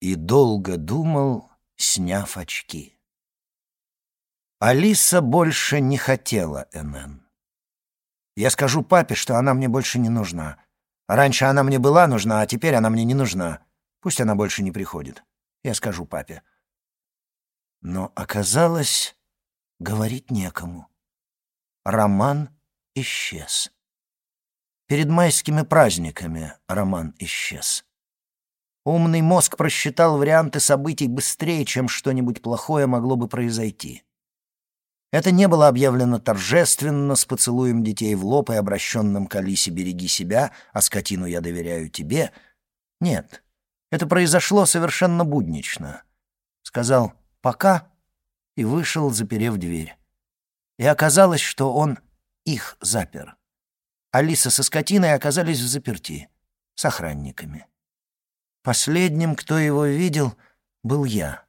и долго думал, сняв очки. Алиса больше не хотела НН. Я скажу папе, что она мне больше не нужна. Раньше она мне была нужна, а теперь она мне не нужна. Пусть она больше не приходит. Я скажу папе. Но оказалось, говорить некому. Роман исчез. Перед майскими праздниками Роман исчез. Умный мозг просчитал варианты событий быстрее, чем что-нибудь плохое могло бы произойти. Это не было объявлено торжественно, с поцелуем детей в лоб и обращенным к Алисе «береги себя», а скотину я доверяю тебе. Нет, это произошло совершенно буднично. Сказал «пока» и вышел, заперев дверь. И оказалось, что он их запер. Алиса со скотиной оказались в заперти, с охранниками. Последним, кто его видел, был я.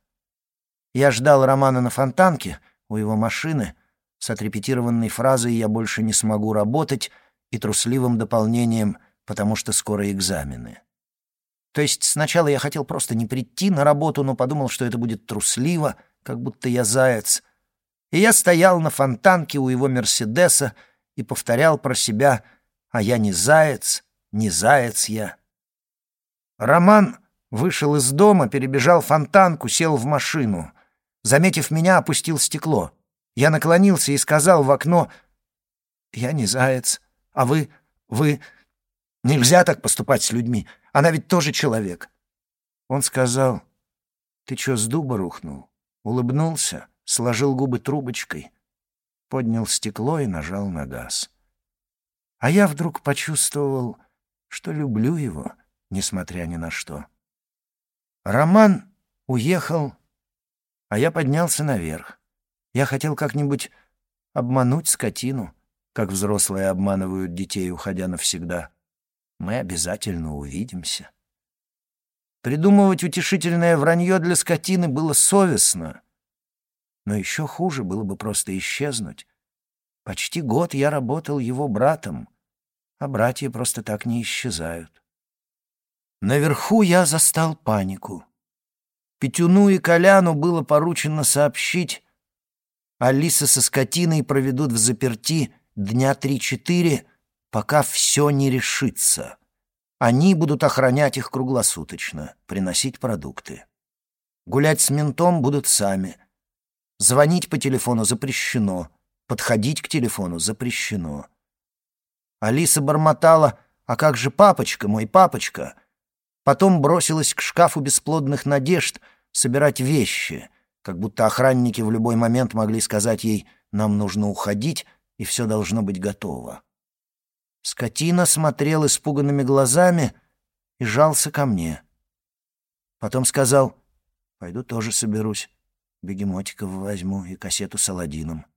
Я ждал Романа на фонтанке у его машины с отрепетированной фразой «Я больше не смогу работать» и трусливым дополнением «Потому что скоро экзамены». То есть сначала я хотел просто не прийти на работу, но подумал, что это будет трусливо, как будто я заяц. И я стоял на фонтанке у его «Мерседеса» и повторял про себя «А я не заяц, не заяц я». Роман вышел из дома, перебежал фонтанку, сел в машину. Заметив меня, опустил стекло. Я наклонился и сказал в окно «Я не заяц, а вы... вы... Нельзя так поступать с людьми, она ведь тоже человек». Он сказал «Ты чё, с дуба рухнул?» Улыбнулся, сложил губы трубочкой, поднял стекло и нажал на газ. А я вдруг почувствовал, что люблю его — несмотря ни на что. Роман уехал, а я поднялся наверх. Я хотел как-нибудь обмануть скотину, как взрослые обманывают детей, уходя навсегда. Мы обязательно увидимся. Придумывать утешительное вранье для скотины было совестно. Но еще хуже было бы просто исчезнуть. Почти год я работал его братом, а братья просто так не исчезают. Наверху я застал панику. Петюну и Коляну было поручено сообщить, Алиса со скотиной проведут в заперти дня три-четыре, пока все не решится. Они будут охранять их круглосуточно, приносить продукты. Гулять с ментом будут сами. Звонить по телефону запрещено, подходить к телефону запрещено. Алиса бормотала, «А как же папочка, мой папочка?» Потом бросилась к шкафу бесплодных надежд собирать вещи, как будто охранники в любой момент могли сказать ей «нам нужно уходить, и все должно быть готово». Скотина смотрел испуганными глазами и жался ко мне. Потом сказал «пойду тоже соберусь, бегемотиков возьму и кассету с Аладдином».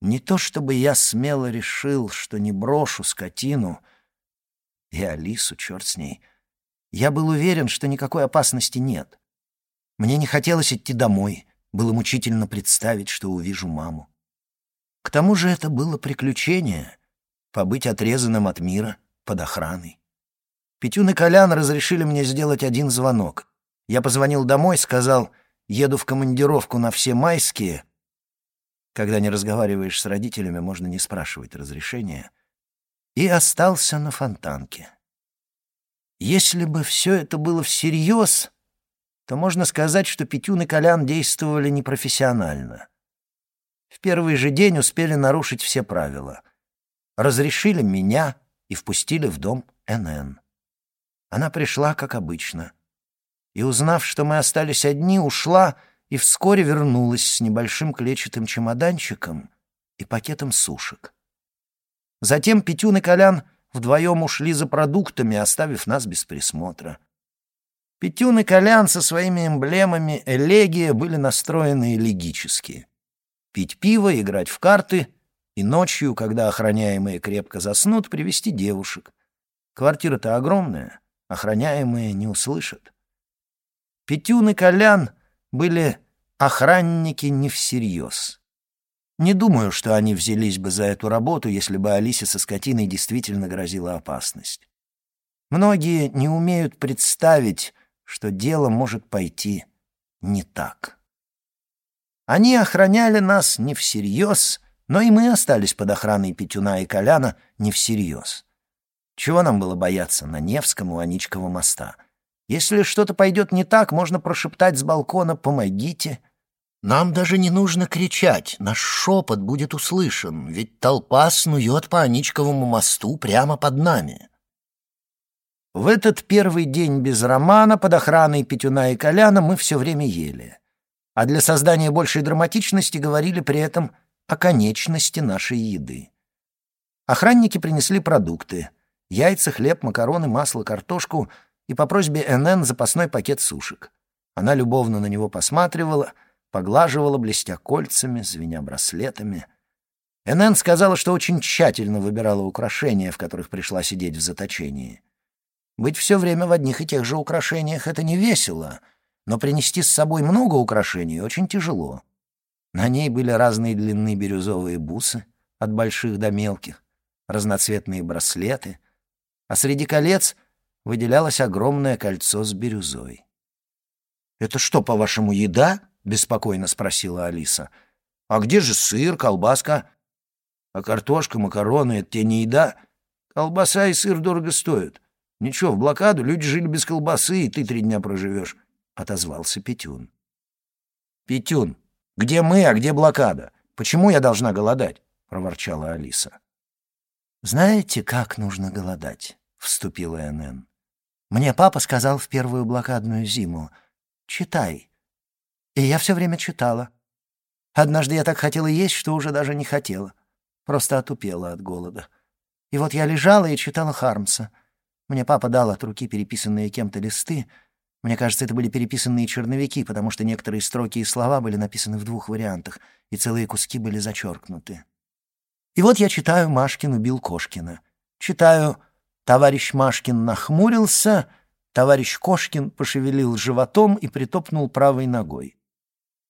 Не то чтобы я смело решил, что не брошу скотину и Алису, черт с ней — я был уверен, что никакой опасности нет. Мне не хотелось идти домой, было мучительно представить, что увижу маму. К тому же это было приключение — побыть отрезанным от мира под охраной. Петюн и Колян разрешили мне сделать один звонок. Я позвонил домой, сказал, еду в командировку на все майские. Когда не разговариваешь с родителями, можно не спрашивать разрешения. И остался на фонтанке. Если бы все это было всерьез, то можно сказать, что Петюн и Колян действовали непрофессионально. В первый же день успели нарушить все правила. Разрешили меня и впустили в дом НН. Она пришла, как обычно. И, узнав, что мы остались одни, ушла и вскоре вернулась с небольшим клетчатым чемоданчиком и пакетом сушек. Затем Петюн и Колян вдвоем ушли за продуктами, оставив нас без присмотра. Петюн и Колян со своими эмблемами элегия были настроены элегически. Пить пиво, играть в карты и ночью, когда охраняемые крепко заснут, привести девушек. Квартира-то огромная, охраняемые не услышат. Петюн и Колян были охранники не всерьез. Не думаю, что они взялись бы за эту работу, если бы Алисе со скотиной действительно грозила опасность. Многие не умеют представить, что дело может пойти не так. Они охраняли нас не всерьез, но и мы остались под охраной Петюна и Коляна не всерьез. Чего нам было бояться на Невском у Аничкова моста? Если что-то пойдет не так, можно прошептать с балкона «помогите». Нам даже не нужно кричать, наш шепот будет услышан, ведь толпа снует по Аничковому мосту прямо под нами. В этот первый день без романа под охраной Петюна и Коляна мы все время ели. А для создания большей драматичности говорили при этом о конечности нашей еды. Охранники принесли продукты — яйца, хлеб, макароны, масло, картошку и по просьбе НН запасной пакет сушек. Она любовно на него посматривала, поглаживала, блестя кольцами, звеня браслетами. НН сказала, что очень тщательно выбирала украшения, в которых пришла сидеть в заточении — быть все время в одних и тех же украшениях — это не весело, но принести с собой много украшений очень тяжело. На ней были разные длины бирюзовые бусы, от больших до мелких, разноцветные браслеты, а среди колец выделялось огромное кольцо с бирюзой. «Это что, по-вашему, еда?» — беспокойно спросила Алиса. «А где же сыр, колбаска? А картошка, макароны — это те не еда? Колбаса и сыр дорого стоят. «Ничего, в блокаду люди жили без колбасы, и ты три дня проживешь», — отозвался Петюн. «Петюн, где мы, а где блокада? Почему я должна голодать?» — проворчала Алиса. «Знаете, как нужно голодать?» — вступила НН. «Мне папа сказал в первую блокадную зиму. Читай». И я все время читала. Однажды я так хотела есть, что уже даже не хотела. Просто отупела от голода. И вот я лежала и читала Хармса — мне папа дал от руки переписанные кем-то листы. Мне кажется, это были переписанные черновики, потому что некоторые строки и слова были написаны в двух вариантах, и целые куски были зачеркнуты. И вот я читаю «Машкин убил Кошкина». Читаю «Товарищ Машкин нахмурился», товарищ Кошкин пошевелил животом и притопнул правой ногой.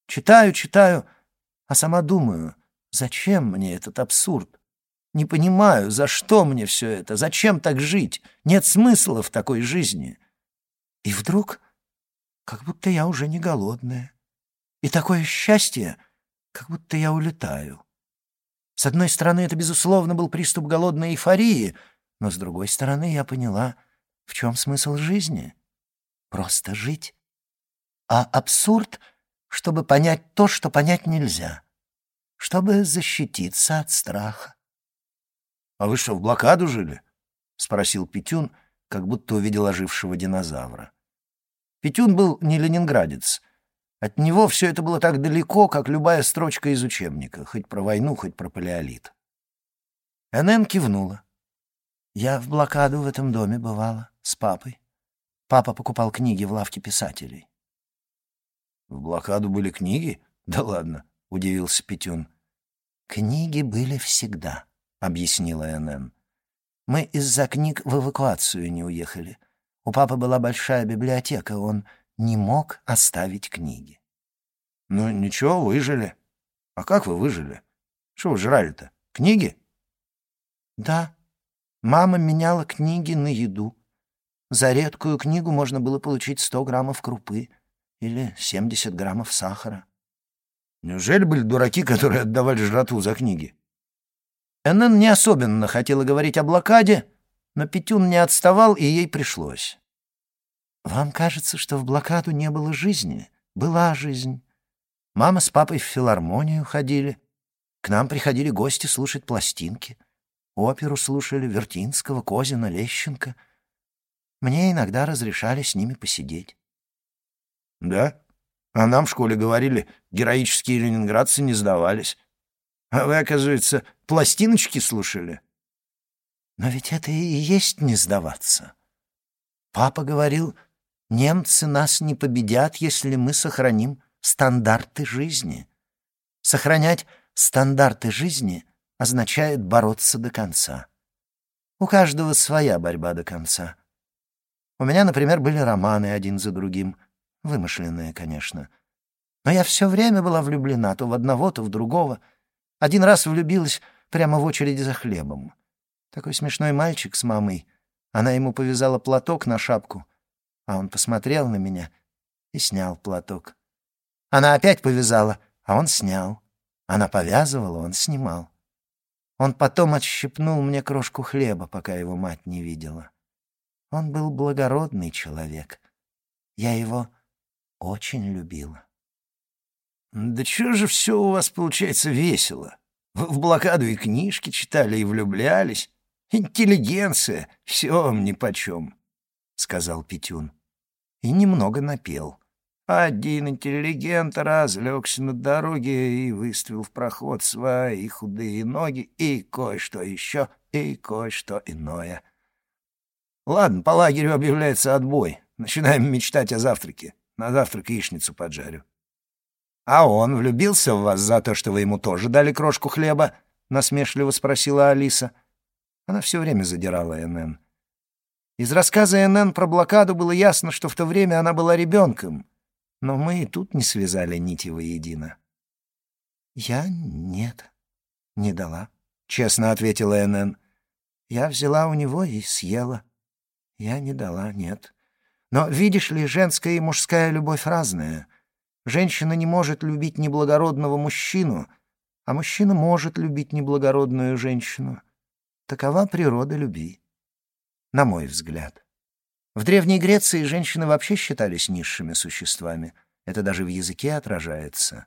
Читаю, читаю, а сама думаю, зачем мне этот абсурд? Не понимаю, за что мне все это, зачем так жить? Нет смысла в такой жизни. И вдруг, как будто я уже не голодная. И такое счастье, как будто я улетаю. С одной стороны, это, безусловно, был приступ голодной эйфории, но с другой стороны, я поняла, в чем смысл жизни. Просто жить. А абсурд, чтобы понять то, что понять нельзя. Чтобы защититься от страха. «А вы что, в блокаду жили?» — спросил Петюн, как будто увидел ожившего динозавра. Петюн был не ленинградец. От него все это было так далеко, как любая строчка из учебника, хоть про войну, хоть про палеолит. Энн кивнула. «Я в блокаду в этом доме бывала, с папой. Папа покупал книги в лавке писателей». «В блокаду были книги? Да ладно», — удивился Петюн. «Книги были всегда», объяснила НН. «Мы из-за книг в эвакуацию не уехали. У папы была большая библиотека, он не мог оставить книги». «Ну, ничего, выжили. А как вы выжили? Что вы жрали-то? Книги?» «Да. Мама меняла книги на еду. За редкую книгу можно было получить сто граммов крупы или семьдесят граммов сахара». «Неужели были дураки, которые отдавали жратву за книги?» Энн не особенно хотела говорить о блокаде, но Петюн не отставал, и ей пришлось. «Вам кажется, что в блокаду не было жизни? Была жизнь. Мама с папой в филармонию ходили. К нам приходили гости слушать пластинки. Оперу слушали Вертинского, Козина, Лещенко. Мне иногда разрешали с ними посидеть». «Да? А нам в школе говорили, героические ленинградцы не сдавались. А вы, оказывается, пластиночки слушали? Но ведь это и есть не сдаваться. Папа говорил, немцы нас не победят, если мы сохраним стандарты жизни. Сохранять стандарты жизни означает бороться до конца. У каждого своя борьба до конца. У меня, например, были романы один за другим, вымышленные, конечно. Но я все время была влюблена то в одного, то в другого — один раз влюбилась прямо в очереди за хлебом. Такой смешной мальчик с мамой. Она ему повязала платок на шапку, А он посмотрел на меня и снял платок. Она опять повязала, а он снял. Она повязывала, он снимал. Он потом отщипнул мне крошку хлеба, пока его мать не видела. Он был благородный человек. Я его очень любила. «Да чего же все у вас получается весело? Вы в блокаду и книжки читали, и влюблялись. Интеллигенция, все вам нипочем», — сказал Петюн. И немного напел. Один интеллигент разлегся на дороге и выставил в проход свои худые ноги и кое-что еще, и кое-что иное. Ладно, по лагерю объявляется отбой. Начинаем мечтать о завтраке. На завтрак яичницу поджарю. — А он влюбился в вас за то, что вы ему тоже дали крошку хлеба? — насмешливо спросила Алиса. Она все время задирала НН. Из рассказа НН про блокаду было ясно, что в то время она была ребенком — но мы и тут не связали нити воедино. «Я нет, не дала», — честно ответила НН. «Я взяла у него и съела. Я не дала, нет. Но, видишь ли, женская и мужская любовь разная. Женщина не может любить неблагородного мужчину, а мужчина может любить неблагородную женщину. Такова природа любви, на мой взгляд. В Древней Греции женщины вообще считались низшими существами. Это даже в языке отражается.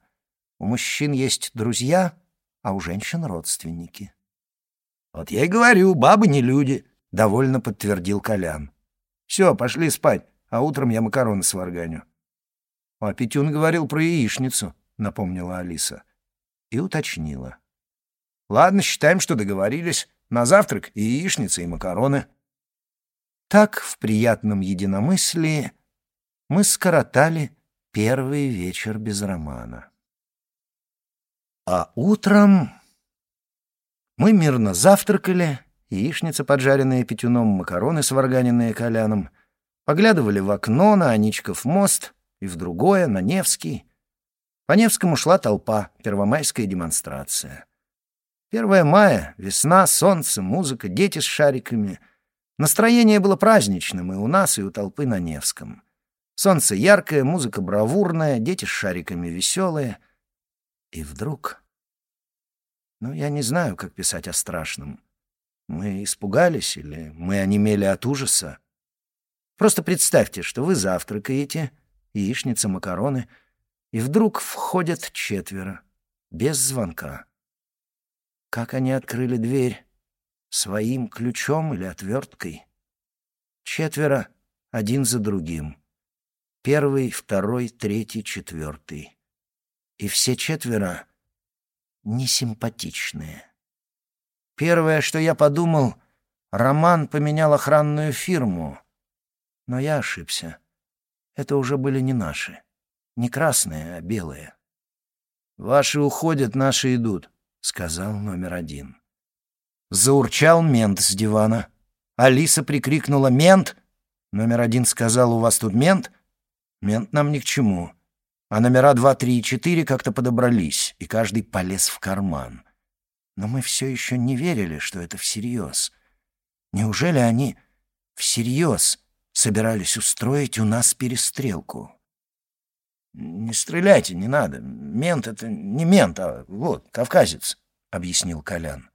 У мужчин есть друзья, а у женщин — родственники. «Вот я и говорю, бабы не люди», — довольно подтвердил Колян. «Все, пошли спать, а утром я макароны сварганю». «А Петюн говорил про яичницу», — напомнила Алиса. И уточнила. «Ладно, считаем, что договорились. На завтрак и яичница, и макароны». Так, в приятном единомыслии, мы скоротали первый вечер без романа. А утром мы мирно завтракали, яичница, поджаренная пятюном, макароны, сварганенные коляном, поглядывали в окно на Аничков мост и в другое, на Невский. По Невскому шла толпа, первомайская демонстрация. Первое мая, весна, солнце, музыка, дети с шариками — Настроение было праздничным и у нас, и у толпы на Невском. Солнце яркое, музыка бравурная, дети с шариками веселые. И вдруг... Ну, я не знаю, как писать о страшном. Мы испугались или мы онемели от ужаса? Просто представьте, что вы завтракаете, яичница, макароны, и вдруг входят четверо, без звонка. Как они открыли дверь, Своим ключом или отверткой? Четверо, один за другим. Первый, второй, третий, четвертый. И все четверо несимпатичные. Первое, что я подумал, Роман поменял охранную фирму. Но я ошибся. Это уже были не наши. Не красные, а белые. «Ваши уходят, наши идут», — сказал номер один. Заурчал мент с дивана. Алиса прикрикнула «Мент!» Номер один сказал «У вас тут мент?» Мент нам ни к чему. А номера два, три и четыре как-то подобрались, и каждый полез в карман. Но мы все еще не верили, что это всерьез. Неужели они всерьез собирались устроить у нас перестрелку? «Не стреляйте, не надо. Мент — это не мент, а вот, кавказец», — объяснил Колян.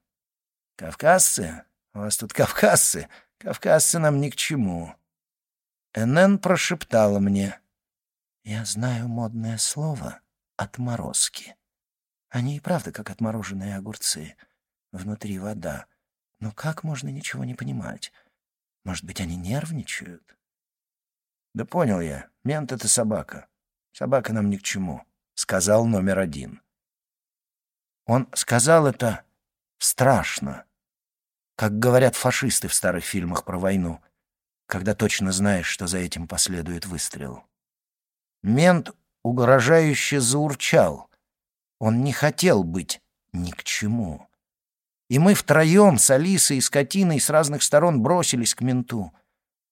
«Кавказцы? У вас тут кавказцы? Кавказцы нам ни к чему». Энн прошептала мне. «Я знаю модное слово «отморозки». Они и правда как отмороженные огурцы. Внутри вода. Но как можно ничего не понимать? Может быть, они нервничают?» «Да понял я. Мент — это собака. Собака нам ни к чему», — сказал номер один. Он сказал это страшно, как говорят фашисты в старых фильмах про войну, когда точно знаешь, что за этим последует выстрел. Мент угрожающе заурчал. Он не хотел быть ни к чему. И мы втроем с Алисой и Скотиной с разных сторон бросились к менту.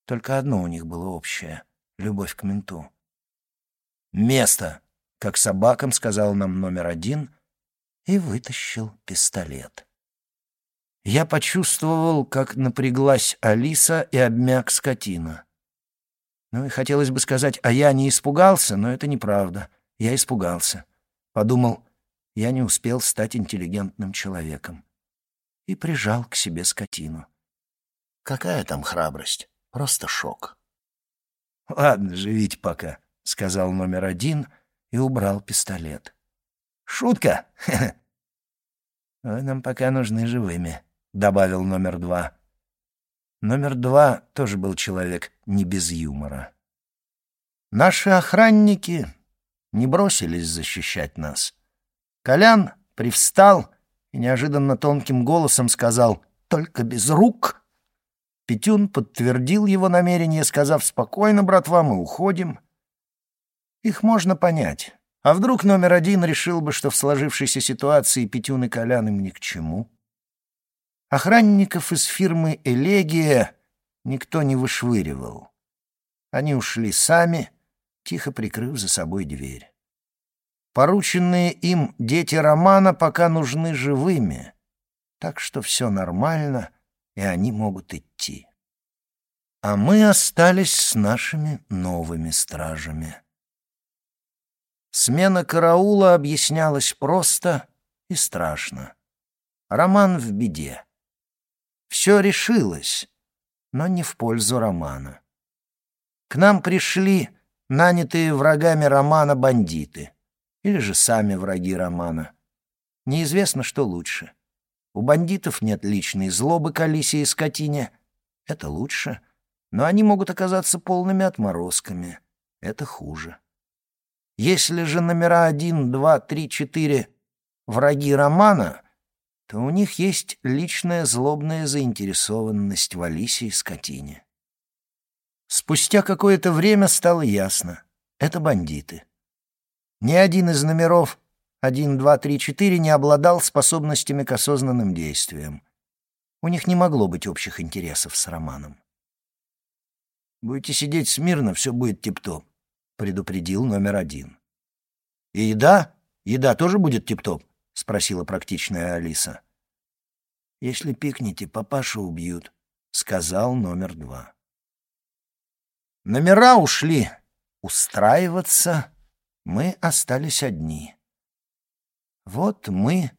Только одно у них было общее — любовь к менту. «Место!» — как собакам сказал нам номер один и вытащил пистолет. Я почувствовал, как напряглась Алиса и обмяк скотина. Ну и хотелось бы сказать, а я не испугался, но это неправда. Я испугался. Подумал, я не успел стать интеллигентным человеком. И прижал к себе скотину. Какая там храбрость? Просто шок. «Ладно, живите пока», — сказал номер один и убрал пистолет. «Шутка! Вы нам пока нужны живыми», — добавил номер два. Номер два тоже был человек не без юмора. Наши охранники не бросились защищать нас. Колян привстал и неожиданно тонким голосом сказал «Только без рук!» Петюн подтвердил его намерение, сказав «Спокойно, братва, мы уходим». Их можно понять. А вдруг номер один решил бы, что в сложившейся ситуации Петюн и Колян им ни к чему? Охранников из фирмы «Элегия» никто не вышвыривал. Они ушли сами, тихо прикрыв за собой дверь. Порученные им дети Романа пока нужны живыми, так что все нормально, и они могут идти. А мы остались с нашими новыми стражами. Смена караула объяснялась просто и страшно. Роман в беде. Все решилось, но не в пользу Романа. К нам пришли нанятые врагами Романа бандиты, или же сами враги Романа. Неизвестно, что лучше. У бандитов нет личной злобы к Алисе и скотине. Это лучше. Но они могут оказаться полными отморозками. Это хуже. Если же номера один, два, три, четыре — враги Романа — то у них есть личная злобная заинтересованность в Алисе и скотине. Спустя какое-то время стало ясно — это бандиты. Ни один из номеров 1, 2, 3, 4 не обладал способностями к осознанным действиям. У них не могло быть общих интересов с Романом. «Будете сидеть смирно, все будет тип-топ», — предупредил номер один. «И еда? Еда тоже будет тип-топ?» — спросила практичная Алиса. «Если пикнете, папашу убьют», — сказал номер два. Номера ушли устраиваться, мы остались одни. Вот мы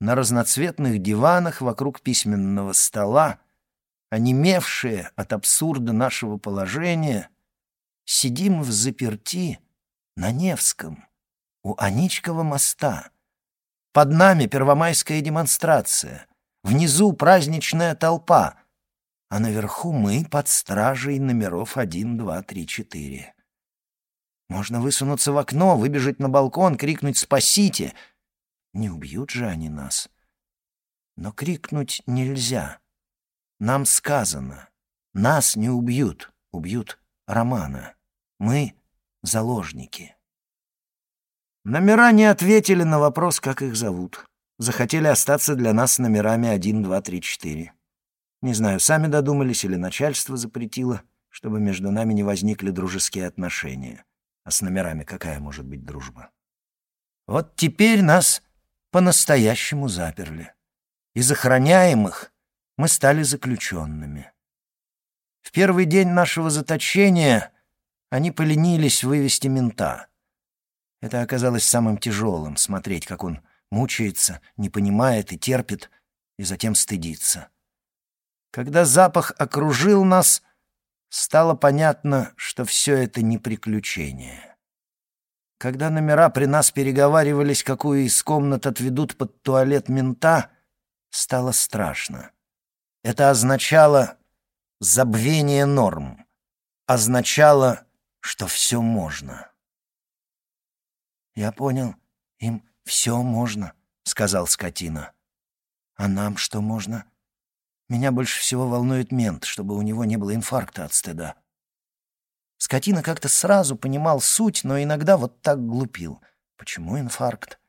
на разноцветных диванах вокруг письменного стола, онемевшие от абсурда нашего положения, сидим в заперти на Невском, у Аничкова моста — под нами первомайская демонстрация. Внизу праздничная толпа. А наверху мы под стражей номеров один, два, три, четыре. Можно высунуться в окно, выбежать на балкон, крикнуть «Спасите!» Не убьют же они нас. Но крикнуть нельзя. Нам сказано. Нас не убьют, убьют Романа. Мы — заложники. Номера не ответили на вопрос, как их зовут. Захотели остаться для нас номерами 1, 2, 3, 4. Не знаю, сами додумались или начальство запретило, чтобы между нами не возникли дружеские отношения. А с номерами какая может быть дружба? Вот теперь нас по-настоящему заперли. Из охраняемых мы стали заключенными. В первый день нашего заточения они поленились вывести мента — это оказалось самым тяжелым — смотреть, как он мучается, не понимает и терпит, и затем стыдится. Когда запах окружил нас, стало понятно, что все это не приключение. Когда номера при нас переговаривались, какую из комнат отведут под туалет мента, стало страшно. Это означало забвение норм, означало, что все можно. «Я понял, им все можно», — сказал скотина. «А нам что можно? Меня больше всего волнует мент, чтобы у него не было инфаркта от стыда». Скотина как-то сразу понимал суть, но иногда вот так глупил. «Почему инфаркт?»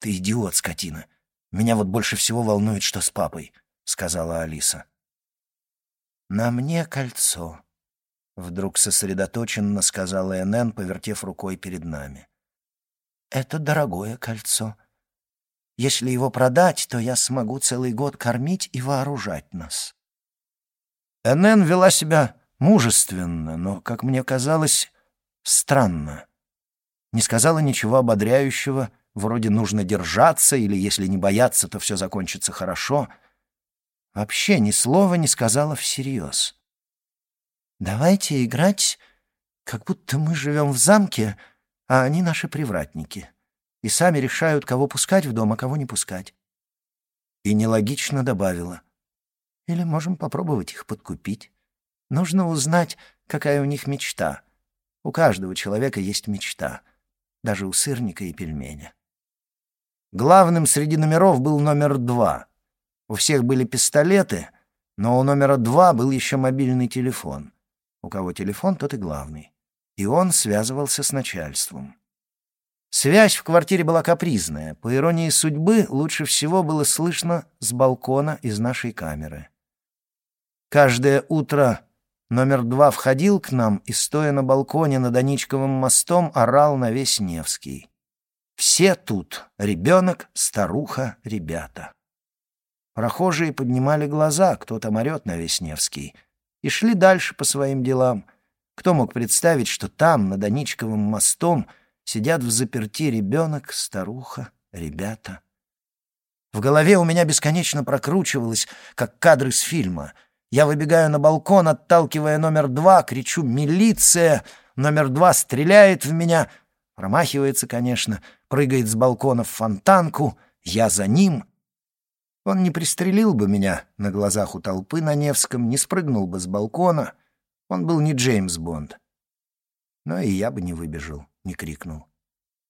«Ты идиот, скотина. Меня вот больше всего волнует, что с папой», — сказала Алиса. «На мне кольцо», — вдруг сосредоточенно сказала Энн, повертев рукой перед нами. Это дорогое кольцо. Если его продать, то я смогу целый год кормить и вооружать нас. Энн вела себя Мужественно, но, как мне казалось, странно. Не сказала ничего ободряющего, вроде «нужно держаться» или «если не бояться, то все закончится хорошо». Вообще ни слова не сказала всерьез. «Давайте играть, как будто мы живем в замке, а они наши привратники, и сами решают, кого пускать в дом, а кого не пускать». И нелогично добавила. «Или можем попробовать их подкупить. Нужно узнать, какая у них мечта. У каждого человека есть мечта, даже у сырника и пельменя». Главным среди номеров был номер два. У всех были пистолеты, но у номера два был еще мобильный телефон. У кого телефон, тот и главный. И он связывался с начальством. Связь в квартире была капризная. По иронии судьбы, лучше всего было слышно с балкона из нашей камеры. Каждое утро номер два входил к нам и, стоя на балконе над Аничковым мостом, орал на весь Невский. Все тут — ребенок, старуха, ребята. Прохожие поднимали глаза, кто там орет на весь Невский, и шли дальше по своим делам. Кто мог представить, что там, над Аничковым мостом, сидят в заперти ребенок, старуха, ребята? В голове у меня бесконечно прокручивалось, как кадры с фильма. Я выбегаю на балкон, отталкивая номер два, кричу «Милиция!» Номер два стреляет в меня — Промахивается, конечно, прыгает с балкона в фонтанку, я за ним. Он не пристрелил бы меня на глазах у толпы на Невском, не спрыгнул бы с балкона. Он был не Джеймс Бонд. Но и я бы не выбежал, не крикнул.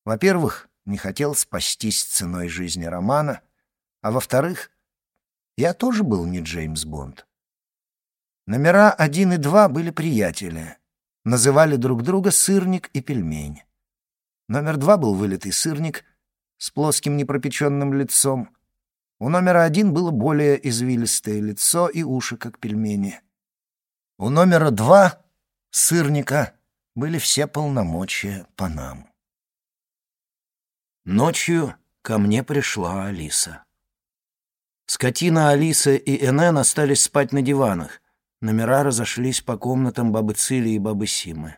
Во-первых, не хотел спастись ценой жизни Романа, а во-вторых, я тоже был не Джеймс Бонд. Номера один и два были приятели. Называли друг друга «сырник» и «пельмень». Номер два был вылитый сырник с плоским непропеченным лицом. У номера один было более извилистое лицо и уши, как пельмени. У номера два, сырника, были все полномочия по нам. Ночью ко мне пришла Алиса. Скотина Алиса и Энен остались спать на диванах. Номера разошлись по комнатам бабы Цили и бабы Симы.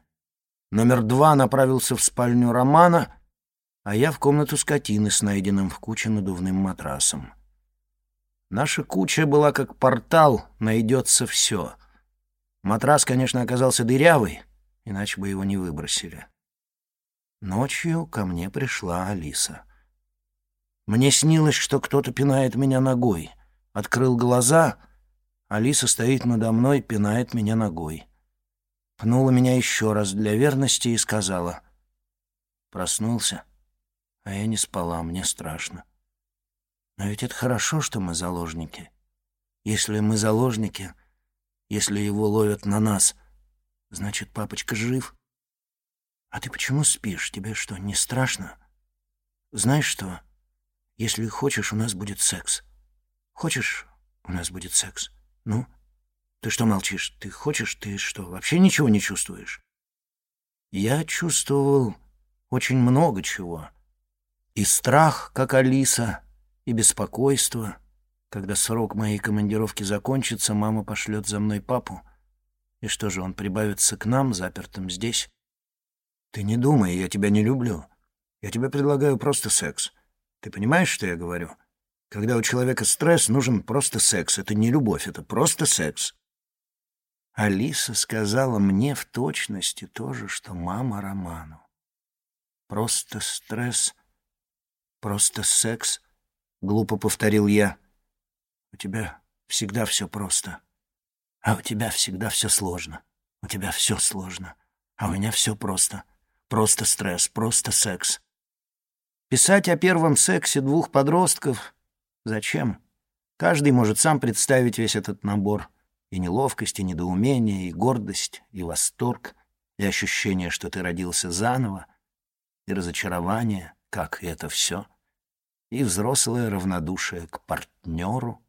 Номер два направился в спальню Романа, а я в комнату скотины с найденным в куче надувным матрасом. Наша куча была как портал, найдется все. Матрас, конечно, оказался дырявый, иначе бы его не выбросили. Ночью ко мне пришла Алиса. Мне снилось, что кто-то пинает меня ногой. Открыл глаза, Алиса стоит надо мной, пинает меня ногой пнула меня еще раз для верности и сказала. Проснулся, а я не спала, мне страшно. Но ведь это хорошо, что мы заложники. Если мы заложники, если его ловят на нас, значит, папочка жив. А ты почему спишь? Тебе что, не страшно? Знаешь что? Если хочешь, у нас будет секс. Хочешь, у нас будет секс? Ну, ты что молчишь? Ты хочешь? Ты что, вообще ничего не чувствуешь? Я чувствовал очень много чего. И страх, как Алиса, и беспокойство. Когда срок моей командировки закончится, мама пошлет за мной папу. И что же, он прибавится к нам, запертым здесь? Ты не думай, я тебя не люблю. Я тебе предлагаю просто секс. Ты понимаешь, что я говорю? Когда у человека стресс, нужен просто секс. Это не любовь, это просто секс. Алиса сказала мне в точности то же, что мама Роману. «Просто стресс, просто секс», — глупо повторил я. «У тебя всегда все просто, а у тебя всегда все сложно. У тебя все сложно, а у меня все просто. Просто стресс, просто секс». Писать о первом сексе двух подростков — зачем? Каждый может сам представить весь этот набор — и неловкость, и недоумение, и гордость, и восторг, и ощущение, что ты родился заново, и разочарование, как это все, и взрослое равнодушие к партнеру,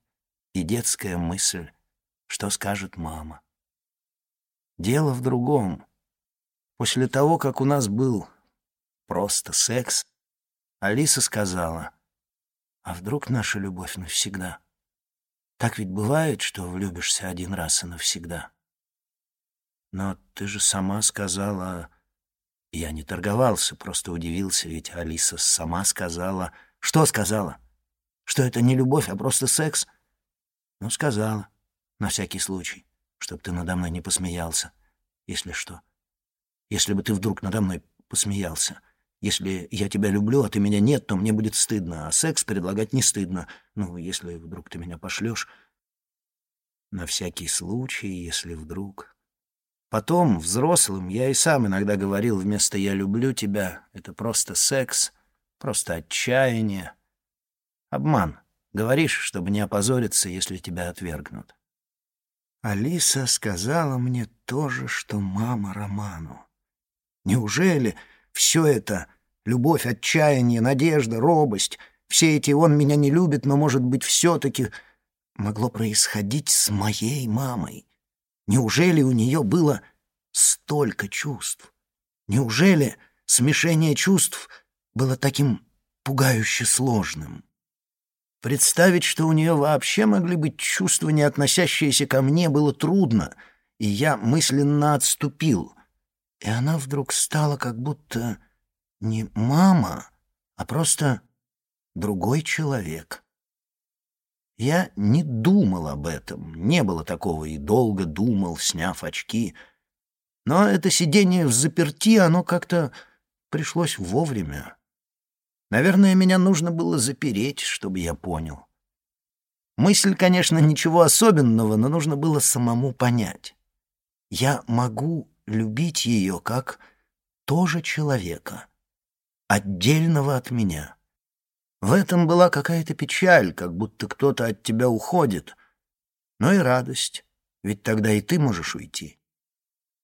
и детская мысль, что скажет мама. Дело в другом. После того, как у нас был просто секс, Алиса сказала, «А вдруг наша любовь навсегда?» Так ведь бывает, что влюбишься один раз и навсегда. «Но ты же сама сказала...» Я не торговался, просто удивился, ведь Алиса сама сказала... Что сказала? Что это не любовь, а просто секс? Ну, сказала. На всякий случай, чтоб ты надо мной не посмеялся. Если что. Если бы ты вдруг надо мной посмеялся. Если я тебя люблю, а ты меня нет, то мне будет стыдно, а секс предлагать не стыдно. Ну, если вдруг ты меня пошлешь. На всякий случай, если вдруг... Потом, взрослым, я и сам иногда говорил вместо «я люблю тебя» — это просто секс, просто отчаяние. Обман. Говоришь, чтобы не опозориться, если тебя отвергнут. Алиса сказала мне то же, что мама Роману. Неужели все это — любовь, отчаяние, надежда, робость — все эти «он меня не любит, но, может быть, все-таки...» могло происходить с моей мамой? Неужели у нее было столько чувств? Неужели смешение чувств было таким пугающе сложным? Представить, что у нее вообще могли быть чувства, не относящиеся ко мне, было трудно, и я мысленно отступил. И она вдруг стала как будто не мама, а просто другой человек. Я не думал об этом, не было такого, и долго думал, сняв очки. Но это сидение в заперти, оно как-то пришлось вовремя. Наверное, меня нужно было запереть, чтобы я понял. Мысль, конечно, ничего особенного, но нужно было самому понять. Я могу любить ее как тоже человека, отдельного от меня. В этом была какая-то печаль, как будто кто-то от тебя уходит, но и радость, ведь тогда и ты можешь уйти.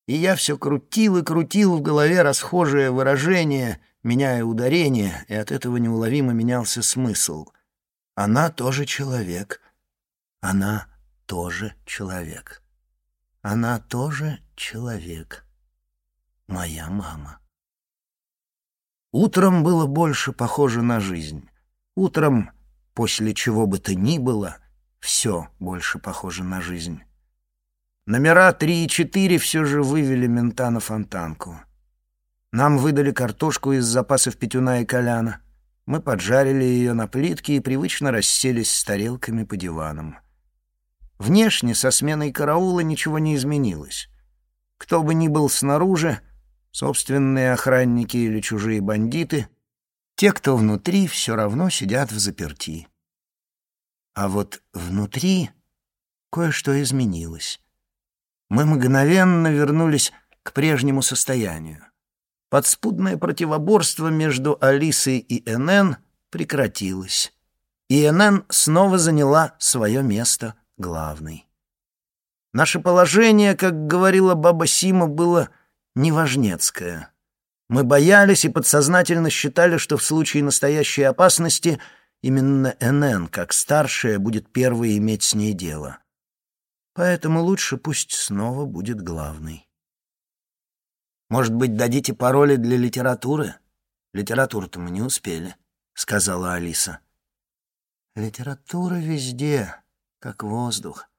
И я все крутил и крутил в голове расхожее выражение, меняя ударение, и от этого неуловимо менялся смысл. Она тоже человек. Она тоже человек. Она тоже человек. Моя мама. Утром было больше похоже на жизнь. Утром, после чего бы то ни было, все больше похоже на жизнь. Номера три и четыре все же вывели мента на фонтанку. Нам выдали картошку из запасов Петюна и Коляна. Мы поджарили ее на плитке и привычно расселись с тарелками по диванам. Внешне со сменой караула ничего не изменилось. Кто бы ни был снаружи, собственные охранники или чужие бандиты, те, кто внутри, все равно сидят в заперти. А вот внутри кое-что изменилось. Мы мгновенно вернулись к прежнему состоянию. Подспудное противоборство между Алисой и НН прекратилось, и НН снова заняла свое место главной. Наше положение, как говорила баба Сима, было неважнецкое — мы боялись и подсознательно считали, что в случае настоящей опасности именно НН, как старшая, будет первой иметь с ней дело. Поэтому лучше пусть снова будет главной. «Может быть, дадите пароли для литературы?» «Литературу-то мы не успели», — сказала Алиса. «Литература везде, как воздух.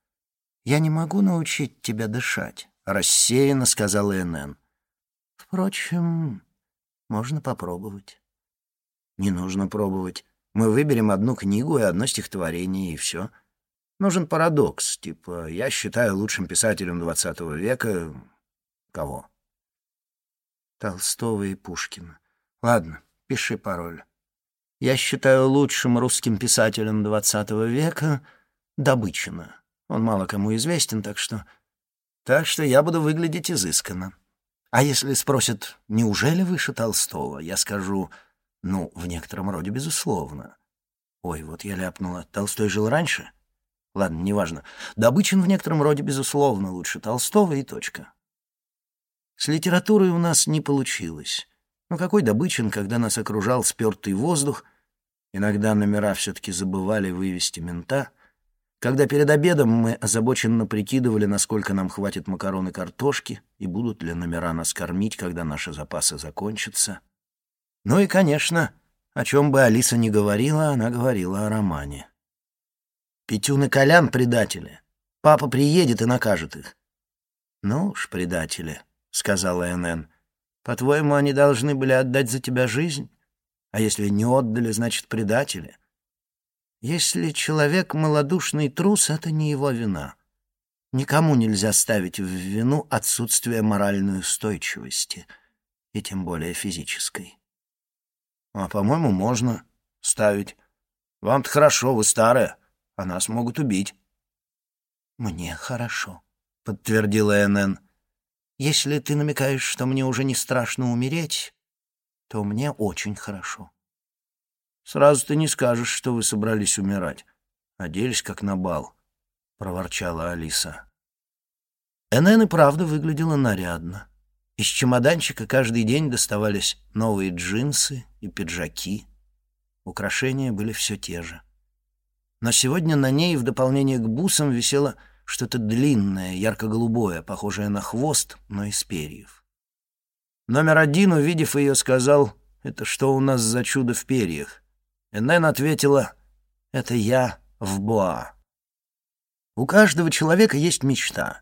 Я не могу научить тебя дышать», — рассеянно сказала НН. Впрочем, можно попробовать. Не нужно пробовать. Мы выберем одну книгу и одно стихотворение, и все. Нужен парадокс, типа «я считаю лучшим писателем двадцатого века...» Кого? Толстого и Пушкина. Ладно, пиши пароль. Я считаю лучшим русским писателем двадцатого века Добычина. Он мало кому известен, так что... Так что я буду выглядеть изысканно. А если спросят, неужели выше Толстого, я скажу, ну, в некотором роде, безусловно. Ой, вот я ляпнула. Толстой жил раньше? Ладно, неважно. Добычин в некотором роде, безусловно, лучше Толстого и точка. С литературой у нас не получилось. Ну какой Добычин, когда нас окружал спертый воздух, иногда номера все-таки забывали вывести мента — когда перед обедом мы озабоченно прикидывали, насколько нам хватит макарон и картошки, и будут ли номера нас кормить, когда наши запасы закончатся. Ну и, конечно, о чем бы Алиса ни говорила, она говорила о романе. Петюн и Колян — предатели. Папа приедет и накажет их. «Ну уж, предатели», — сказала НН. «По-твоему, они должны были отдать за тебя жизнь? А если не отдали, значит, предатели?» Если человек малодушный трус, это не его вина. Никому нельзя ставить в вину отсутствие моральной устойчивости, и тем более физической. А, по-моему, можно ставить. Вам-то хорошо, вы старая, а нас могут убить. Мне хорошо, подтвердила НН. Если ты намекаешь, что мне уже не страшно умереть, то мне очень хорошо. Сразу ты не скажешь, что вы собрались умирать. Оделись как на бал, — проворчала Алиса. Энен и правда выглядела нарядно. Из чемоданчика каждый день доставались новые джинсы и пиджаки. Украшения были все те же. Но сегодня на ней в дополнение к бусам висело что-то длинное, ярко-голубое, похожее на хвост, но из перьев. Номер один, увидев ее, сказал, «Это что у нас за чудо в перьях?» Энн ответила, «Это я в Боа». У каждого человека есть мечта.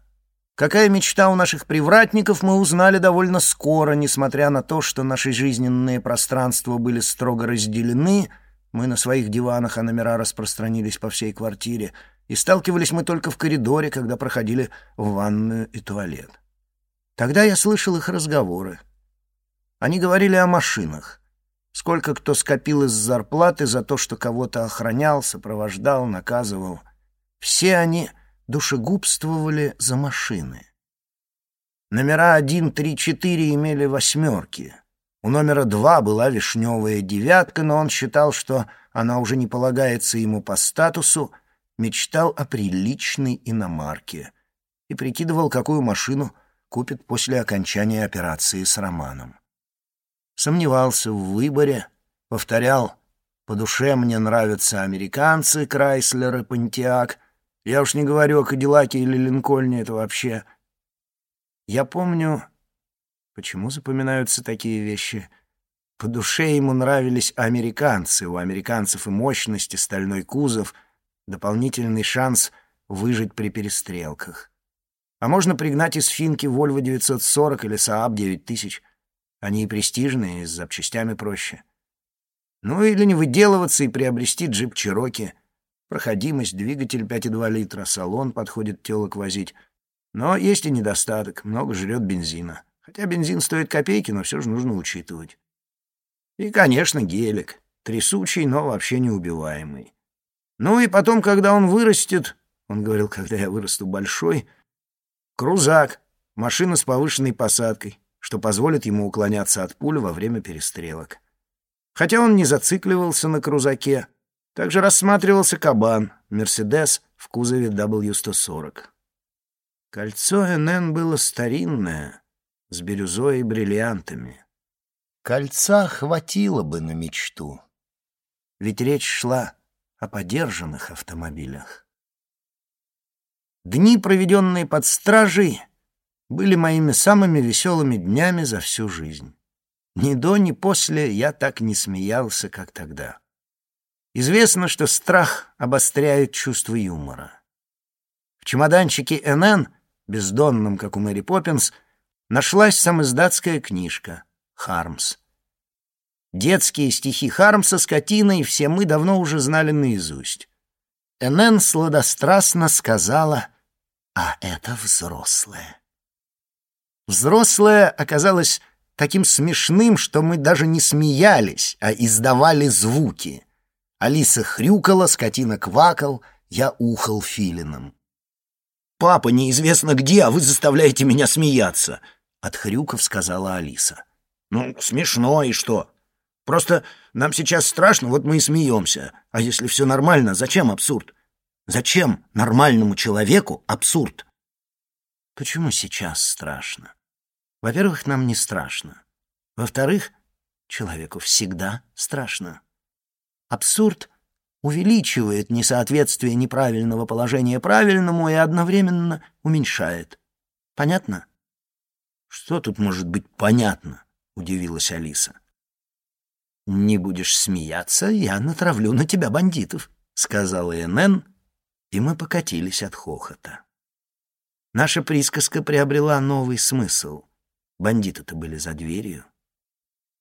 Какая мечта у наших привратников, мы узнали довольно скоро, несмотря на то, что наши жизненные пространства были строго разделены, мы на своих диванах, а номера распространились по всей квартире, и сталкивались мы только в коридоре, когда проходили в ванную и туалет. Тогда я слышал их разговоры. Они говорили о машинах. Сколько кто скопил из зарплаты за то, что кого-то охранял, сопровождал, наказывал. Все они душегубствовали за машины. Номера 1, 3, 4 имели восьмерки. У номера 2 была вишневая девятка, но он считал, что она уже не полагается ему по статусу, мечтал о приличной иномарке и прикидывал, какую машину купит после окончания операции с Романом сомневался в выборе, повторял «По душе мне нравятся американцы, Крайслер и Пантиак. Я уж не говорю о Кадиллаке или Линкольне, это вообще...» Я помню... Почему запоминаются такие вещи? По душе ему нравились американцы. У американцев и мощности, стальной кузов, дополнительный шанс выжить при перестрелках. А можно пригнать из финки Volvo 940 или Saab 9000. Они и престижные, и с запчастями проще. Ну или не выделываться и приобрести джип Чироки. Проходимость, двигатель 5,2 литра, салон подходит телок возить. Но есть и недостаток, много жрет бензина. Хотя бензин стоит копейки, но все же нужно учитывать. И, конечно, гелик. Трясучий, но вообще неубиваемый. Ну и потом, когда он вырастет, он говорил, когда я вырасту большой, крузак, машина с повышенной посадкой, что позволит ему уклоняться от пуль во время перестрелок. Хотя он не зацикливался на крузаке, также рассматривался кабан, Мерседес в кузове W140. Кольцо НН было старинное, с бирюзой и бриллиантами. Кольца хватило бы на мечту, ведь речь шла о подержанных автомобилях. Дни, проведенные под стражей, были моими самыми веселыми днями за всю жизнь. Ни до, ни после я так не смеялся, как тогда. Известно, что страх обостряет чувство юмора. В чемоданчике НН, бездонном, как у Мэри Поппинс, нашлась самоиздатская книжка «Хармс». Детские стихи Хармса, скотина и все мы давно уже знали наизусть. НН сладострастно сказала «А это взрослое». Взрослое оказалось таким смешным, что мы даже не смеялись, а издавали звуки. Алиса хрюкала, скотина квакал, я ухал филином. «Папа неизвестно где, а вы заставляете меня смеяться», — от хрюков сказала Алиса. «Ну, смешно, и что? Просто нам сейчас страшно, вот мы и смеемся. А если все нормально, зачем абсурд? Зачем нормальному человеку абсурд?» Почему сейчас страшно? Во-первых, нам не страшно. Во-вторых, человеку всегда страшно. Абсурд увеличивает несоответствие неправильного положения правильному и одновременно уменьшает. Понятно? Что тут может быть понятно? удивилась Алиса. Не будешь смеяться, я натравлю на тебя бандитов, сказала Энн, и мы покатились от хохота. Наша присказка приобрела новый смысл. Бандиты-то были за дверью.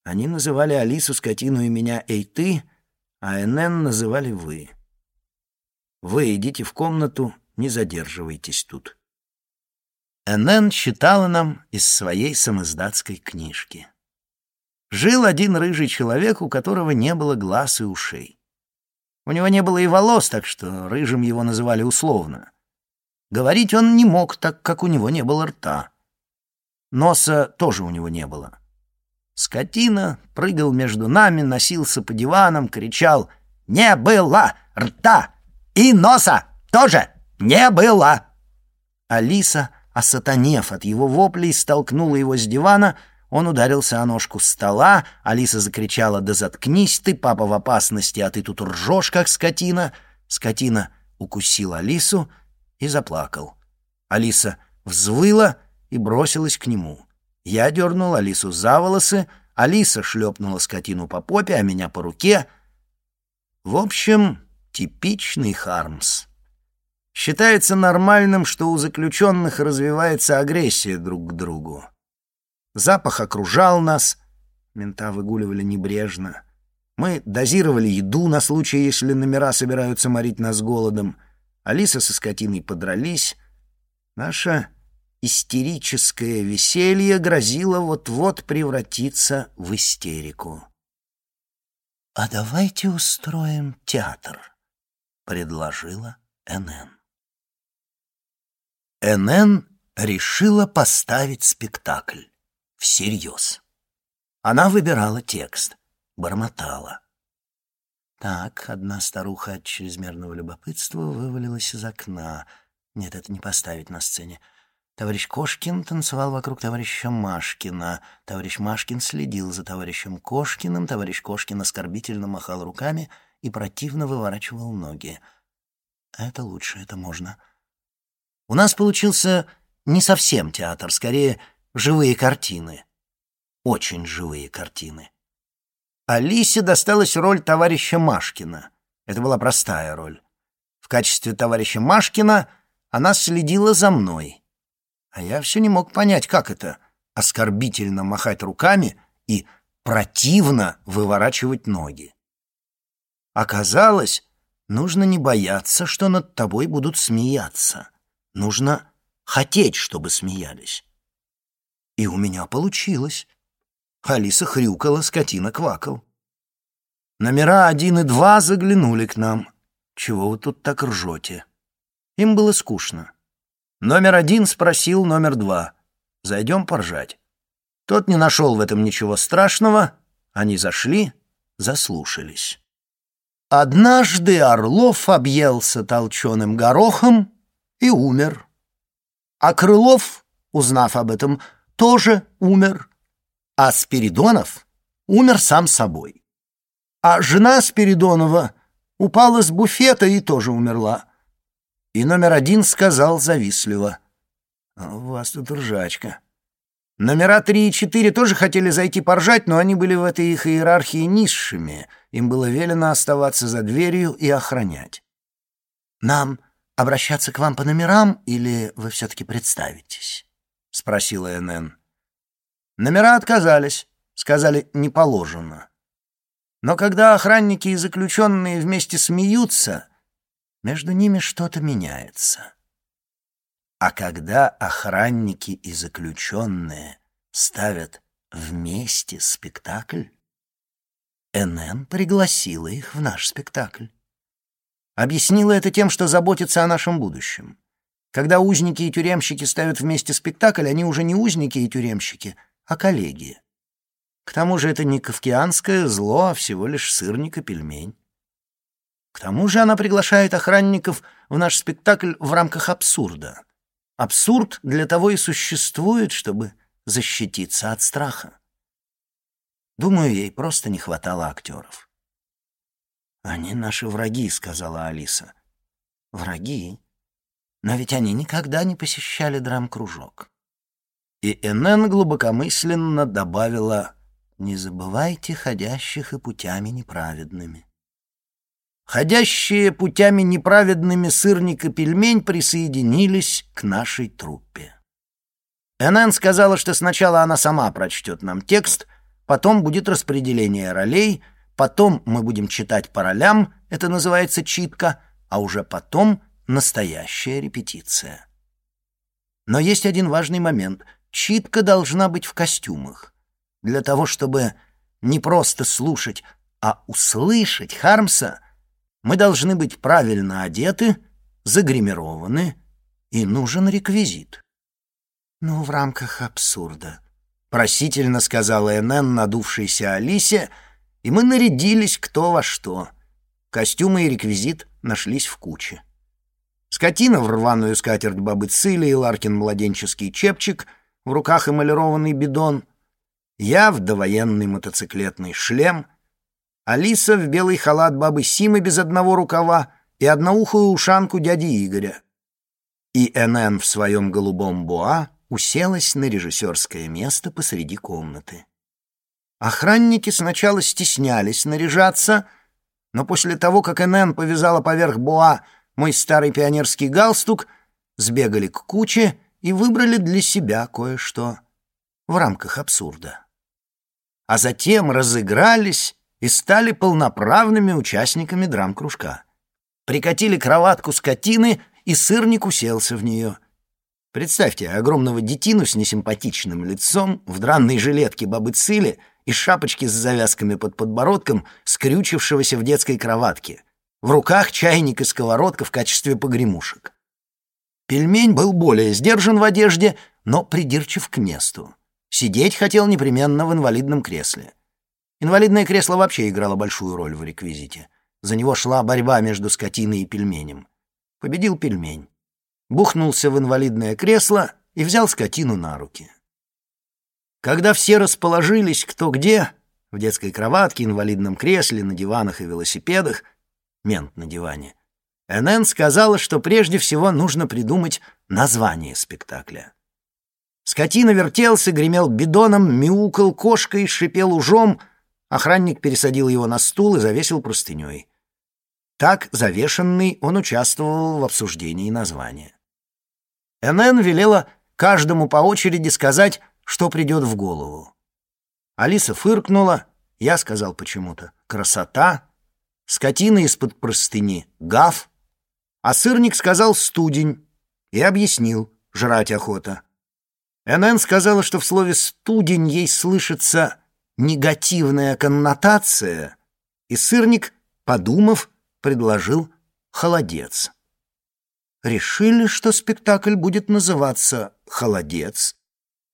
Они называли Алису, скотину и меня «Эй, ты», а НН называли «вы». Вы идите в комнату, не задерживайтесь тут. НН читала нам из своей самоздатской книжки. Жил один рыжий человек, у которого не было глаз и ушей. У него не было и волос, так что рыжим его называли условно. Говорить он не мог, так как у него не было рта. Носа тоже у него не было. Скотина прыгал между нами, носился по диванам, кричал «Не было рта! И носа тоже не было!» Алиса, осатанев от его воплей, столкнула его с дивана — он ударился о ножку стола, Алиса закричала «Да заткнись ты, папа в опасности, а ты тут ржешь, как скотина!» Скотина укусила Алису и заплакал. Алиса взвыла и бросилась к нему. Я дернул Алису за волосы, Алиса шлепнула скотину по попе, а меня по руке. В общем, типичный Хармс. Считается нормальным, что у заключенных развивается агрессия друг к другу. Запах окружал нас. Мента выгуливали небрежно. Мы дозировали еду на случай, если номера собираются морить нас голодом. Алиса со скотиной подрались. Наше истерическое веселье грозило вот-вот превратиться в истерику. «А давайте устроим театр», — предложила НН. НН решила поставить спектакль всерьез. Она выбирала текст, бормотала. Так, одна старуха от чрезмерного любопытства вывалилась из окна. Нет, это не поставить на сцене. Товарищ Кошкин танцевал вокруг товарища Машкина. Товарищ Машкин следил за товарищем Кошкиным. Товарищ Кошкин оскорбительно махал руками и противно выворачивал ноги. Это лучше, это можно. У нас получился не совсем театр, скорее живые картины. Очень живые картины. Алисе досталась роль товарища Машкина. Это была простая роль. В качестве товарища Машкина она следила за мной. А я все не мог понять, как это — оскорбительно махать руками и противно выворачивать ноги. Оказалось, нужно не бояться, что над тобой будут смеяться. Нужно хотеть, чтобы смеялись. И у меня получилось. Алиса хрюкала, скотина квакал. Номера один и два заглянули к нам. Чего вы тут так ржете? Им было скучно. Номер один спросил номер два. Зайдем поржать. Тот не нашел в этом ничего страшного. Они зашли, заслушались. Однажды Орлов объелся толченым горохом и умер. А Крылов, узнав об этом, тоже умер. А Спиридонов умер сам собой. А жена Спиридонова упала с буфета и тоже умерла. И номер один сказал завистливо. «А «У вас тут ржачка». Номера три и четыре тоже хотели зайти поржать, но они были в этой их иерархии низшими. Им было велено оставаться за дверью и охранять. «Нам обращаться к вам по номерам или вы все-таки представитесь?» — спросила НН. Номера отказались, сказали «не положено». Но когда охранники и заключенные вместе смеются, между ними что-то меняется. А когда охранники и заключенные ставят вместе спектакль, НН пригласила их в наш спектакль. Объяснила это тем, что заботится о нашем будущем. Когда узники и тюремщики ставят вместе спектакль, они уже не узники и тюремщики, а коллеги. К тому же это не кавкианское зло, а всего лишь сырник и пельмень. К тому же она приглашает охранников в наш спектакль в рамках абсурда. Абсурд для того и существует, чтобы защититься от страха. Думаю, ей просто не хватало актеров. «Они наши враги», — сказала Алиса. «Враги? Но ведь они никогда не посещали драм-кружок. И Энн глубокомысленно добавила «Не забывайте ходящих и путями неправедными». Ходящие путями неправедными сырник и пельмень присоединились к нашей труппе. НН сказала, что сначала она сама прочтет нам текст, потом будет распределение ролей, потом мы будем читать по ролям, это называется читка, а уже потом настоящая репетиция. Но есть один важный момент. Читка должна быть в костюмах. Для того, чтобы не просто слушать, а услышать Хармса, мы должны быть правильно одеты, загримированы, и нужен реквизит. «Ну, в рамках абсурда», — просительно сказала Энн, надувшейся Алисе, и мы нарядились кто во что. Костюмы и реквизит нашлись в куче. Скотина в рваную скатерть бабы Цили и Ларкин младенческий чепчик, в руках эмалированный бидон. Я в довоенный мотоциклетный шлем. Алиса в белый халат бабы Симы без одного рукава и одноухую ушанку дяди Игоря. И НН в своем голубом буа уселась на режиссерское место посреди комнаты. Охранники сначала стеснялись наряжаться, но после того, как НН повязала поверх буа мой старый пионерский галстук, сбегали к куче и выбрали для себя кое-что в рамках абсурда. А затем разыгрались и стали полноправными участниками драм-кружка. Прикатили кроватку скотины, и сырник уселся в нее — Представьте огромного детину с несимпатичным лицом, в дранной жилетке бабы Цили и шапочке с завязками под подбородком, скрючившегося в детской кроватке. В руках чайник и сковородка в качестве погремушек. Пельмень был более сдержан в одежде, но придирчив к месту. Сидеть хотел непременно в инвалидном кресле. Инвалидное кресло вообще играло большую роль в реквизите. За него шла борьба между скотиной и пельменем. Победил пельмень бухнулся в инвалидное кресло и взял скотину на руки. Когда все расположились кто где, в детской кроватке, инвалидном кресле, на диванах и велосипедах, мент на диване, НН сказала, что прежде всего нужно придумать название спектакля. Скотина вертелся, гремел бидоном, мяукал кошкой, шипел ужом, охранник пересадил его на стул и завесил простыней. Так, завешенный, он участвовал в обсуждении названия. НН велела каждому по очереди сказать, что придет в голову. Алиса фыркнула, я сказал почему-то «красота», скотина из-под простыни «гав», а сырник сказал «студень» и объяснил «жрать охота». НН сказала, что в слове «студень» ей слышится негативная коннотация, и сырник, подумав, предложил «холодец» решили, что спектакль будет называться «Холодец»,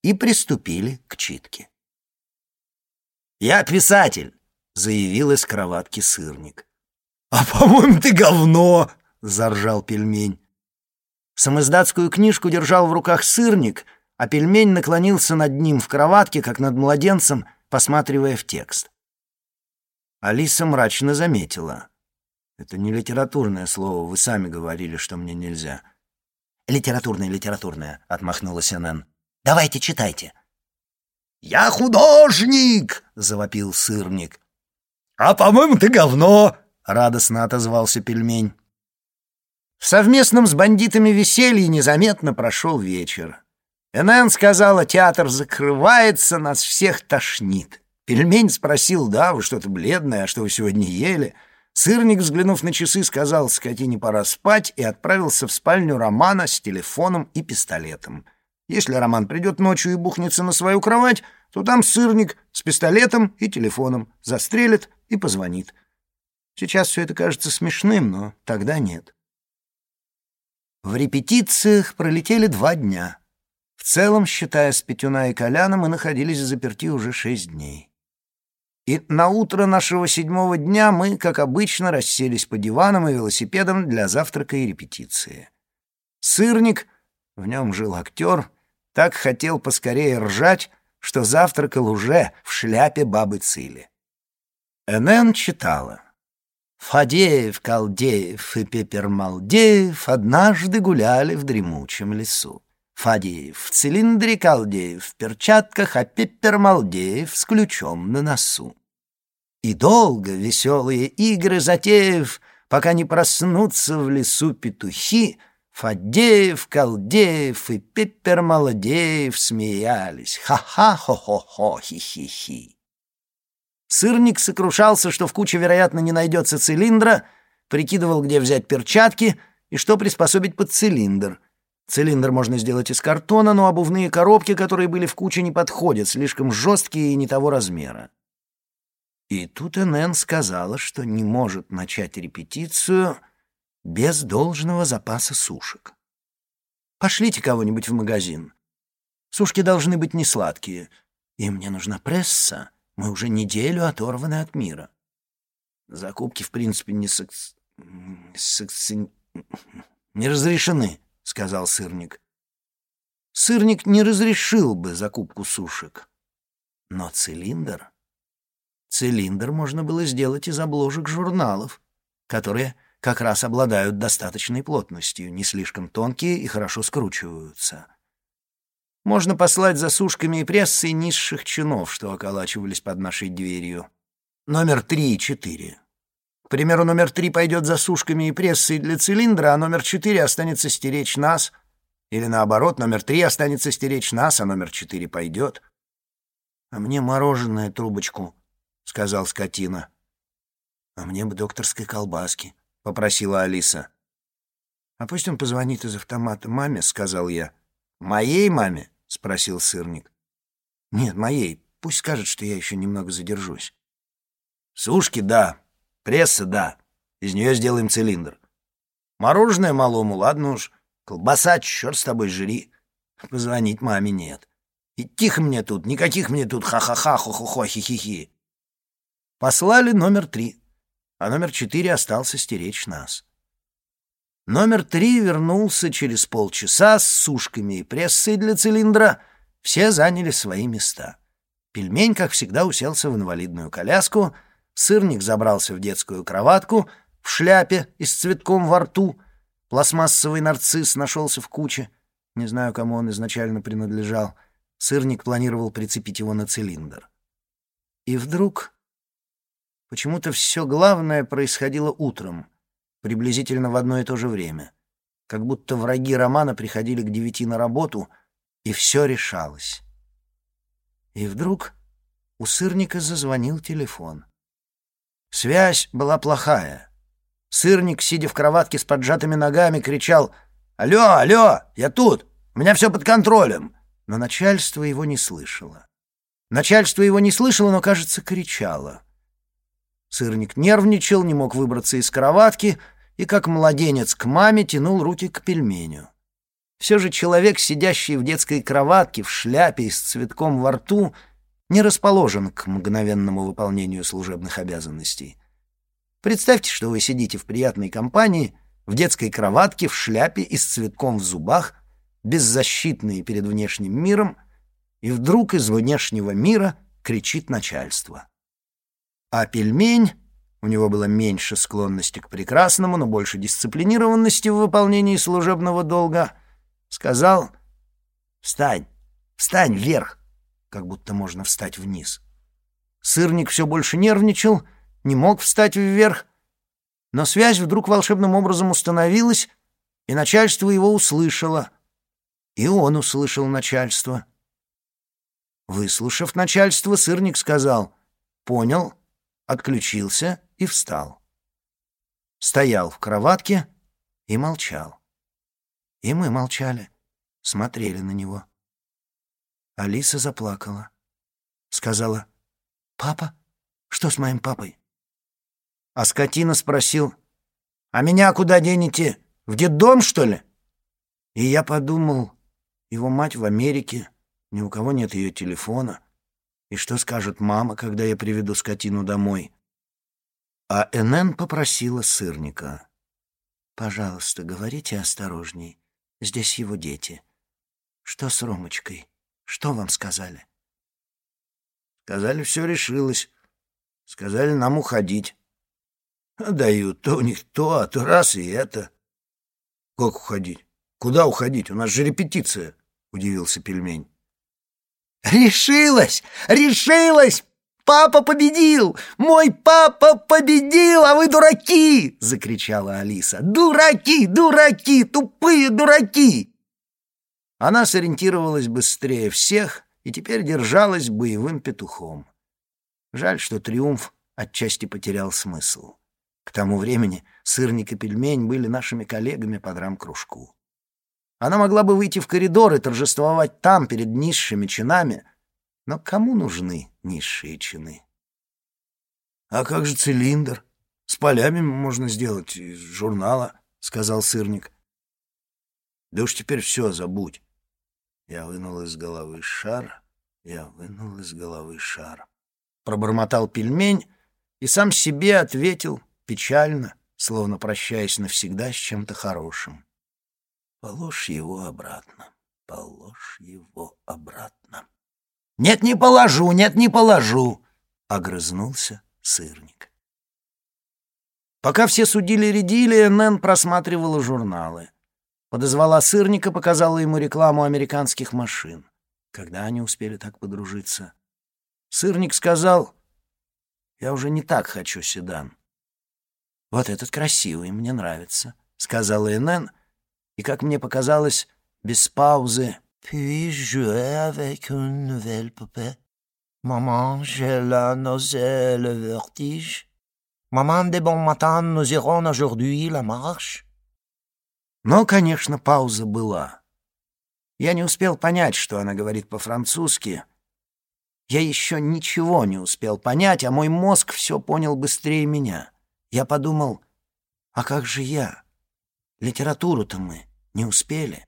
и приступили к читке. «Я писатель», — заявил из кроватки сырник. «А, по-моему, ты говно!» — заржал пельмень. Самоиздатскую книжку держал в руках сырник, а пельмень наклонился над ним в кроватке, как над младенцем, посматривая в текст. Алиса мрачно заметила. Это не литературное слово, вы сами говорили, что мне нельзя. Литературное, литературное, отмахнулась Энн. Давайте читайте. Я художник, завопил сырник. А по-моему, ты говно, радостно отозвался пельмень. В совместном с бандитами веселье незаметно прошел вечер. Энн сказала, театр закрывается, нас всех тошнит. Пельмень спросил, да, вы что-то бледное, а что вы сегодня ели? — Сырник, взглянув на часы, сказал скотине пора спать и отправился в спальню Романа с телефоном и пистолетом. Если Роман придет ночью и бухнется на свою кровать, то там сырник с пистолетом и телефоном застрелит и позвонит. Сейчас все это кажется смешным, но тогда нет. В репетициях пролетели два дня. В целом, считая с Петюна и Коляна, мы находились в заперти уже шесть дней. И на утро нашего седьмого дня мы, как обычно, расселись по диванам и велосипедам для завтрака и репетиции. Сырник, в нем жил актер, так хотел поскорее ржать, что завтракал уже в шляпе бабы Цили. Энн читала. Фадеев, Калдеев и Пепермалдеев однажды гуляли в дремучем лесу. Фадеев в цилиндре, Калдеев в перчатках, а Пеппермалдеев с ключом на носу. И долго веселые игры затеев пока не проснутся в лесу петухи, Фадеев, Колдеев и Пеппер Молодеев смеялись. Ха-ха, хо-хо-хо, хи-хи-хи. Сырник сокрушался, что в куче, вероятно, не найдется цилиндра, прикидывал, где взять перчатки и что приспособить под цилиндр. Цилиндр можно сделать из картона, но обувные коробки, которые были в куче, не подходят, слишком жесткие и не того размера. И тут НН сказала, что не может начать репетицию без должного запаса сушек. Пошлите кого-нибудь в магазин. Сушки должны быть не сладкие. И мне нужна пресса. Мы уже неделю оторваны от мира. Закупки, в принципе, не сакс... сакси... не разрешены, — сказал сырник. Сырник не разрешил бы закупку сушек. Но цилиндр... Цилиндр можно было сделать из обложек журналов, которые как раз обладают достаточной плотностью, не слишком тонкие и хорошо скручиваются. Можно послать за сушками и прессой низших чинов, что околачивались под нашей дверью. Номер три и четыре. К примеру, номер три пойдет за сушками и прессой для цилиндра, а номер четыре останется стеречь нас. Или наоборот, номер три останется стеречь нас, а номер четыре пойдет. — А мне мороженое трубочку, — сказал скотина. — А мне бы докторской колбаски, — попросила Алиса. «А пусть он позвонит из автомата маме», — сказал я. «Моей маме?» — спросил сырник. «Нет, моей. Пусть скажет, что я еще немного задержусь». «Сушки — да. Пресса — да. Из нее сделаем цилиндр. Мороженое малому, ладно уж. Колбаса, черт с тобой, жри. Позвонить маме нет. И тихо мне тут, никаких мне тут ха-ха-ха, хо-хо-хо, хи-хи-хи». Послали номер три а номер четыре остался стеречь нас. Номер три вернулся через полчаса с сушками и прессой для цилиндра. Все заняли свои места. Пельмень, как всегда, уселся в инвалидную коляску, сырник забрался в детскую кроватку в шляпе и с цветком во рту, пластмассовый нарцисс нашелся в куче, не знаю, кому он изначально принадлежал, сырник планировал прицепить его на цилиндр. И вдруг Почему-то все главное происходило утром, приблизительно в одно и то же время. Как будто враги романа приходили к девяти на работу, и все решалось. И вдруг у сырника зазвонил телефон. Связь была плохая. Сырник, сидя в кроватке с поджатыми ногами, кричал «Алло, алло, я тут! У меня все под контролем!» Но начальство его не слышало. Начальство его не слышало, но, кажется, кричало — Сырник нервничал, не мог выбраться из кроватки и, как младенец к маме, тянул руки к пельменю. Все же человек, сидящий в детской кроватке, в шляпе и с цветком во рту, не расположен к мгновенному выполнению служебных обязанностей. Представьте, что вы сидите в приятной компании, в детской кроватке, в шляпе и с цветком в зубах, беззащитные перед внешним миром, и вдруг из внешнего мира кричит начальство. А пельмень, у него было меньше склонности к прекрасному, но больше дисциплинированности в выполнении служебного долга, сказал «Встань, встань вверх!» как будто можно встать вниз. Сырник все больше нервничал, не мог встать вверх, но связь вдруг волшебным образом установилась, и начальство его услышало. И он услышал начальство. Выслушав начальство, сырник сказал «Понял, отключился и встал. Стоял в кроватке и молчал. И мы молчали, смотрели на него. Алиса заплакала. Сказала, «Папа? Что с моим папой?» А скотина спросил, «А меня куда денете? В детдом, что ли?» И я подумал, его мать в Америке, ни у кого нет ее телефона. И что скажет мама, когда я приведу скотину домой? А НН попросила сырника. «Пожалуйста, говорите осторожней. Здесь его дети. Что с Ромочкой? Что вам сказали?» «Сказали, все решилось. Сказали нам уходить. Дают то у них то, а то раз и это». «Как уходить? Куда уходить? У нас же репетиция», — удивился пельмень. «Решилась! Решилась!» папа победил! Мой папа победил, а вы дураки!» — закричала Алиса. «Дураки, дураки, тупые дураки!» Она сориентировалась быстрее всех и теперь держалась боевым петухом. Жаль, что триумф отчасти потерял смысл. К тому времени сырник и пельмень были нашими коллегами по драм-кружку. Она могла бы выйти в коридор и торжествовать там, перед низшими чинами, но кому нужны низшие чины? — А как же цилиндр? С полями можно сделать из журнала, — сказал сырник. — Да уж теперь все забудь. Я вынул из головы шар, я вынул из головы шар. Пробормотал пельмень и сам себе ответил печально, словно прощаясь навсегда с чем-то хорошим. Положь его обратно, положь его обратно. «Нет, не положу, нет, не положу!» — огрызнулся сырник. Пока все судили-редили, Нэн просматривала журналы. Подозвала сырника, показала ему рекламу американских машин. Когда они успели так подружиться? Сырник сказал, «Я уже не так хочу седан». «Вот этот красивый, мне нравится», — сказала Энен, и, как мне показалось, без паузы «Puis-je avec une nouvelle poupée? Maman, j'ai la nausée, le vertige. Maman, de bon matin, nous irons aujourd'hui la marche». Но, конечно, пауза была. Я не успел понять, что она говорит по-французски. Я еще ничего не успел понять, а мой мозг все понял быстрее меня. Я подумал, а как же я? Литературу-то мы не успели.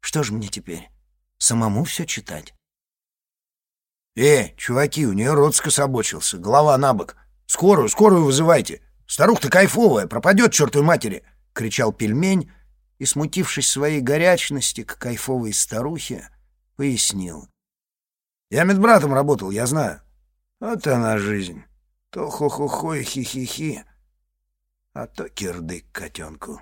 Что же мне теперь, самому все читать? «Э, чуваки, у нее рот скособочился, голова на бок. Скорую, скорую вызывайте. Старуха-то кайфовая, пропадет чертовой матери!» — кричал пельмень и, смутившись своей горячности к кайфовой старухе, пояснил. «Я медбратом работал, я знаю. Вот она жизнь. То хо-хо-хо и хи-хи-хи, а то кирдык котенку».